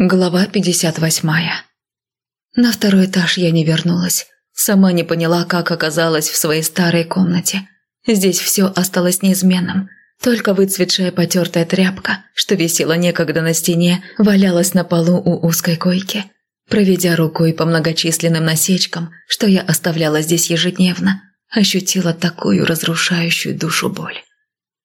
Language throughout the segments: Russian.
Глава 58 На второй этаж я не вернулась. Сама не поняла, как оказалась в своей старой комнате. Здесь все осталось неизменным. Только выцветшая потертая тряпка, что висела некогда на стене, валялась на полу у узкой койки. Проведя рукой по многочисленным насечкам, что я оставляла здесь ежедневно, ощутила такую разрушающую душу боль.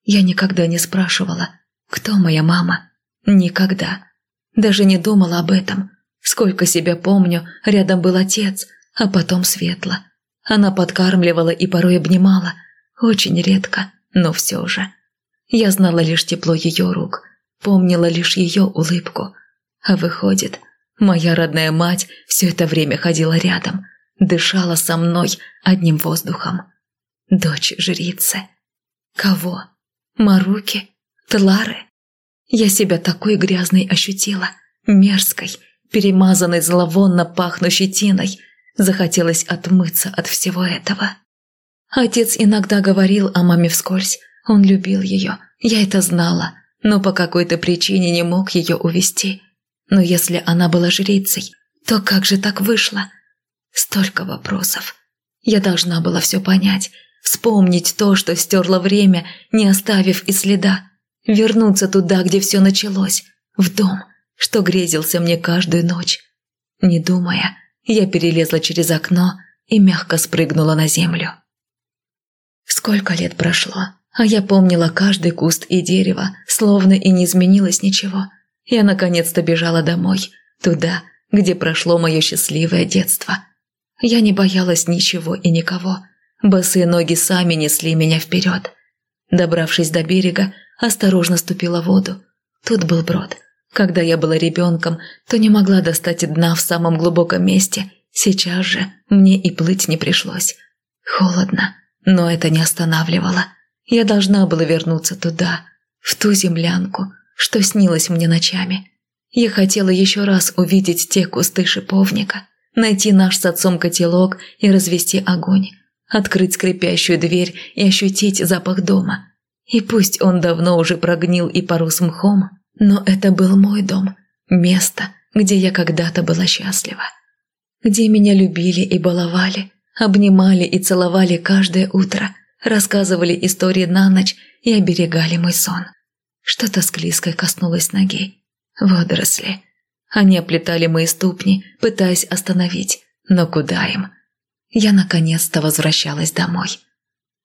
Я никогда не спрашивала, кто моя мама. Никогда. Даже не думала об этом. Сколько себя помню, рядом был отец, а потом Светла. Она подкармливала и порой обнимала. Очень редко, но все же. Я знала лишь тепло ее рук, помнила лишь ее улыбку. А выходит, моя родная мать все это время ходила рядом, дышала со мной одним воздухом. Дочь жрицы. Кого? Маруки? Тлары? Я себя такой грязной ощутила, мерзкой, перемазанной зловонно пахнущей тиной. Захотелось отмыться от всего этого. Отец иногда говорил о маме вскользь. Он любил ее, я это знала, но по какой-то причине не мог ее увести. Но если она была жрицей, то как же так вышло? Столько вопросов. Я должна была все понять, вспомнить то, что стерла время, не оставив и следа вернуться туда, где все началось, в дом, что грезился мне каждую ночь. Не думая, я перелезла через окно и мягко спрыгнула на землю. Сколько лет прошло, а я помнила каждый куст и дерево, словно и не изменилось ничего. Я наконец-то бежала домой, туда, где прошло мое счастливое детство. Я не боялась ничего и никого. Босые ноги сами несли меня вперед. Добравшись до берега, осторожно ступила в воду. Тут был брод. Когда я была ребенком, то не могла достать дна в самом глубоком месте. Сейчас же мне и плыть не пришлось. Холодно, но это не останавливало. Я должна была вернуться туда, в ту землянку, что снилось мне ночами. Я хотела еще раз увидеть те кусты шиповника, найти наш с отцом котелок и развести огонь, открыть скрипящую дверь и ощутить запах дома – и пусть он давно уже прогнил и порос мхом, но это был мой дом, место, где я когда-то была счастлива. Где меня любили и баловали, обнимали и целовали каждое утро, рассказывали истории на ночь и оберегали мой сон. Что-то склизкое коснулось ноги. Водоросли. Они оплетали мои ступни, пытаясь остановить, но куда им? Я наконец-то возвращалась домой.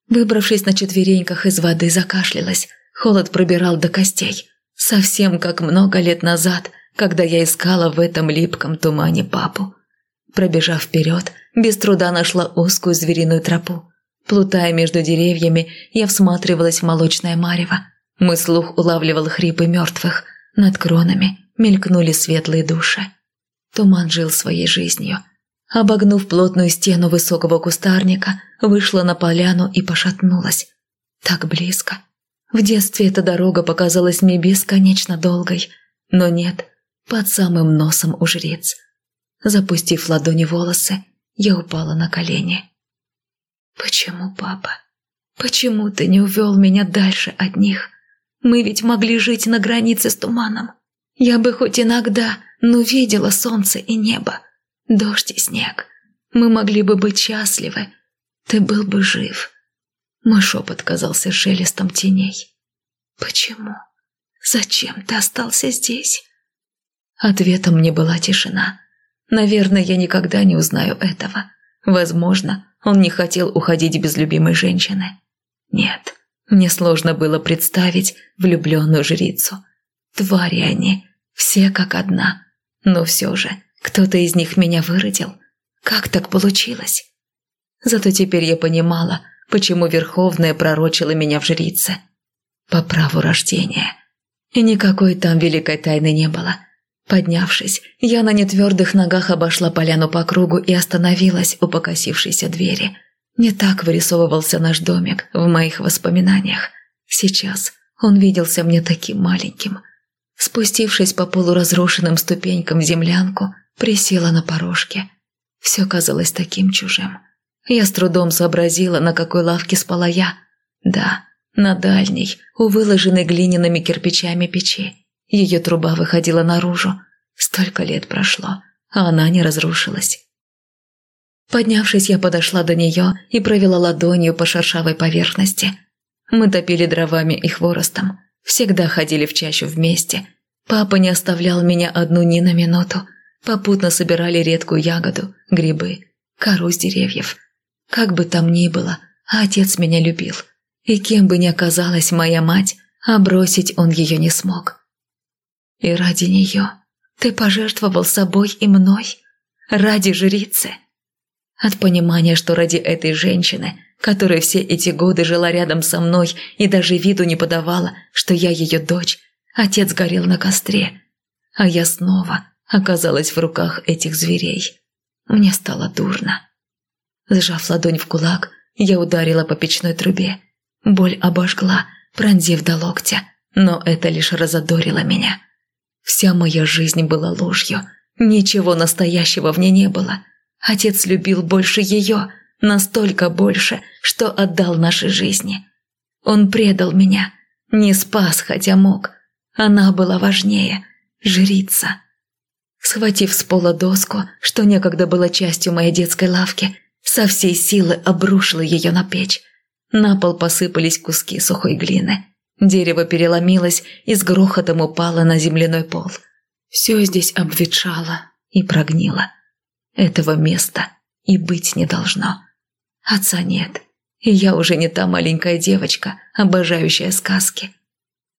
Выбравшись на четвереньках из воды, закашлялась. Холод пробирал до костей. Совсем как много лет назад, когда я искала в этом липком тумане папу. Пробежав вперед, без труда нашла узкую звериную тропу. Плутая между деревьями, я всматривалась в молочное марево. Мой слух улавливал хрипы мертвых. Над кронами мелькнули светлые души. Туман жил своей жизнью. Обогнув плотную стену высокого кустарника, вышла на поляну и пошатнулась. Так близко. В детстве эта дорога показалась мне бесконечно долгой, но нет, под самым носом у жрец. Запустив ладони волосы, я упала на колени. «Почему, папа? Почему ты не увел меня дальше от них? Мы ведь могли жить на границе с туманом. Я бы хоть иногда, но видела солнце и небо дождь и снег. Мы могли бы быть счастливы. Ты был бы жив. Мой шепот казался шелестом теней. Почему? Зачем ты остался здесь? Ответом мне была тишина. Наверное, я никогда не узнаю этого. Возможно, он не хотел уходить без любимой женщины. Нет, мне сложно было представить влюбленную жрицу. Твари они, все как одна. Но все же кто-то из них меня выродил. Как так получилось? Зато теперь я понимала, почему Верховная пророчила меня в жрице. По праву рождения. И никакой там великой тайны не было. Поднявшись, я на нетвердых ногах обошла поляну по кругу и остановилась у покосившейся двери. Не так вырисовывался наш домик в моих воспоминаниях. Сейчас он виделся мне таким маленьким. Спустившись по полуразрушенным ступенькам в землянку, Присела на порожке. Все казалось таким чужим. Я с трудом сообразила, на какой лавке спала я. Да, на дальней, у выложенной глиняными кирпичами печи. Ее труба выходила наружу. Столько лет прошло, а она не разрушилась. Поднявшись, я подошла до нее и провела ладонью по шершавой поверхности. Мы топили дровами и хворостом. Всегда ходили в чащу вместе. Папа не оставлял меня одну ни на минуту. Попутно собирали редкую ягоду, грибы, кору с деревьев. Как бы там ни было, отец меня любил. И кем бы ни оказалась моя мать, а бросить он ее не смог. И ради нее ты пожертвовал собой и мной? Ради жрицы? От понимания, что ради этой женщины, которая все эти годы жила рядом со мной и даже виду не подавала, что я ее дочь, отец горел на костре, а я снова оказалась в руках этих зверей. Мне стало дурно. Сжав ладонь в кулак, я ударила по печной трубе. Боль обожгла, пронзив до локтя, но это лишь разодорило меня. Вся моя жизнь была ложью, ничего настоящего в ней не было. Отец любил больше ее, настолько больше, что отдал нашей жизни. Он предал меня, не спас, хотя мог. Она была важнее, жрица. Схватив с пола доску, что некогда была частью моей детской лавки, со всей силы обрушила ее на печь. На пол посыпались куски сухой глины. Дерево переломилось и с грохотом упало на земляной пол. Все здесь обветшало и прогнило. Этого места и быть не должно. Отца нет, и я уже не та маленькая девочка, обожающая сказки.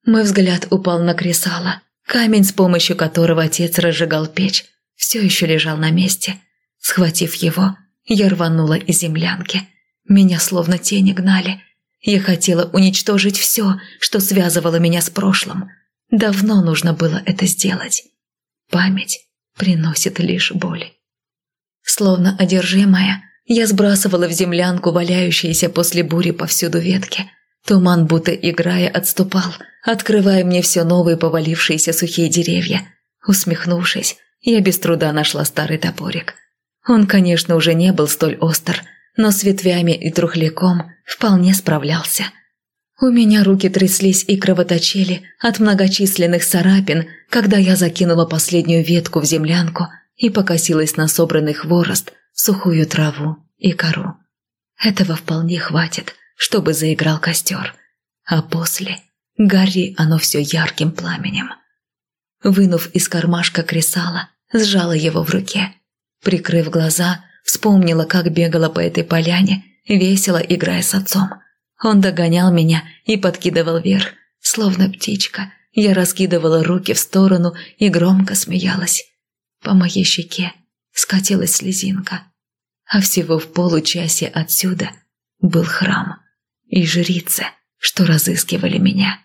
Мой взгляд упал на кресало. Камень, с помощью которого отец разжигал печь, все еще лежал на месте. Схватив его, я рванула из землянки. Меня словно тени гнали. Я хотела уничтожить все, что связывало меня с прошлым. Давно нужно было это сделать. Память приносит лишь боль. Словно одержимая, я сбрасывала в землянку валяющиеся после бури повсюду ветки. Туман, будто играя, отступал, открывая мне все новые повалившиеся сухие деревья. Усмехнувшись, я без труда нашла старый топорик. Он, конечно, уже не был столь остр, но с ветвями и трухляком вполне справлялся. У меня руки тряслись и кровоточили от многочисленных царапин, когда я закинула последнюю ветку в землянку – и покосилась на собранный хворост, сухую траву и кору. Этого вполне хватит, чтобы заиграл костер. А после гори оно все ярким пламенем. Вынув из кармашка кресала, сжала его в руке. Прикрыв глаза, вспомнила, как бегала по этой поляне, весело играя с отцом. Он догонял меня и подкидывал вверх, словно птичка. Я раскидывала руки в сторону и громко смеялась. По моей щеке скатилась слезинка. А всего в получасе отсюда был храм и жрицы, что разыскивали меня.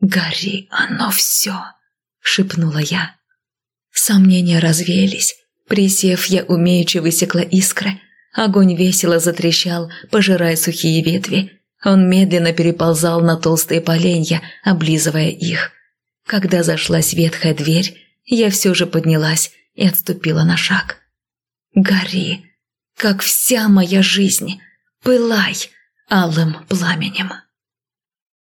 «Гори оно все!» – шепнула я. Сомнения развеялись. Присев, я умеючи высекла искры. Огонь весело затрещал, пожирая сухие ветви. Он медленно переползал на толстые поленья, облизывая их. Когда зашлась ветхая дверь, я все же поднялась и отступила на шаг. «Гори, как вся моя жизнь, пылай алым пламенем».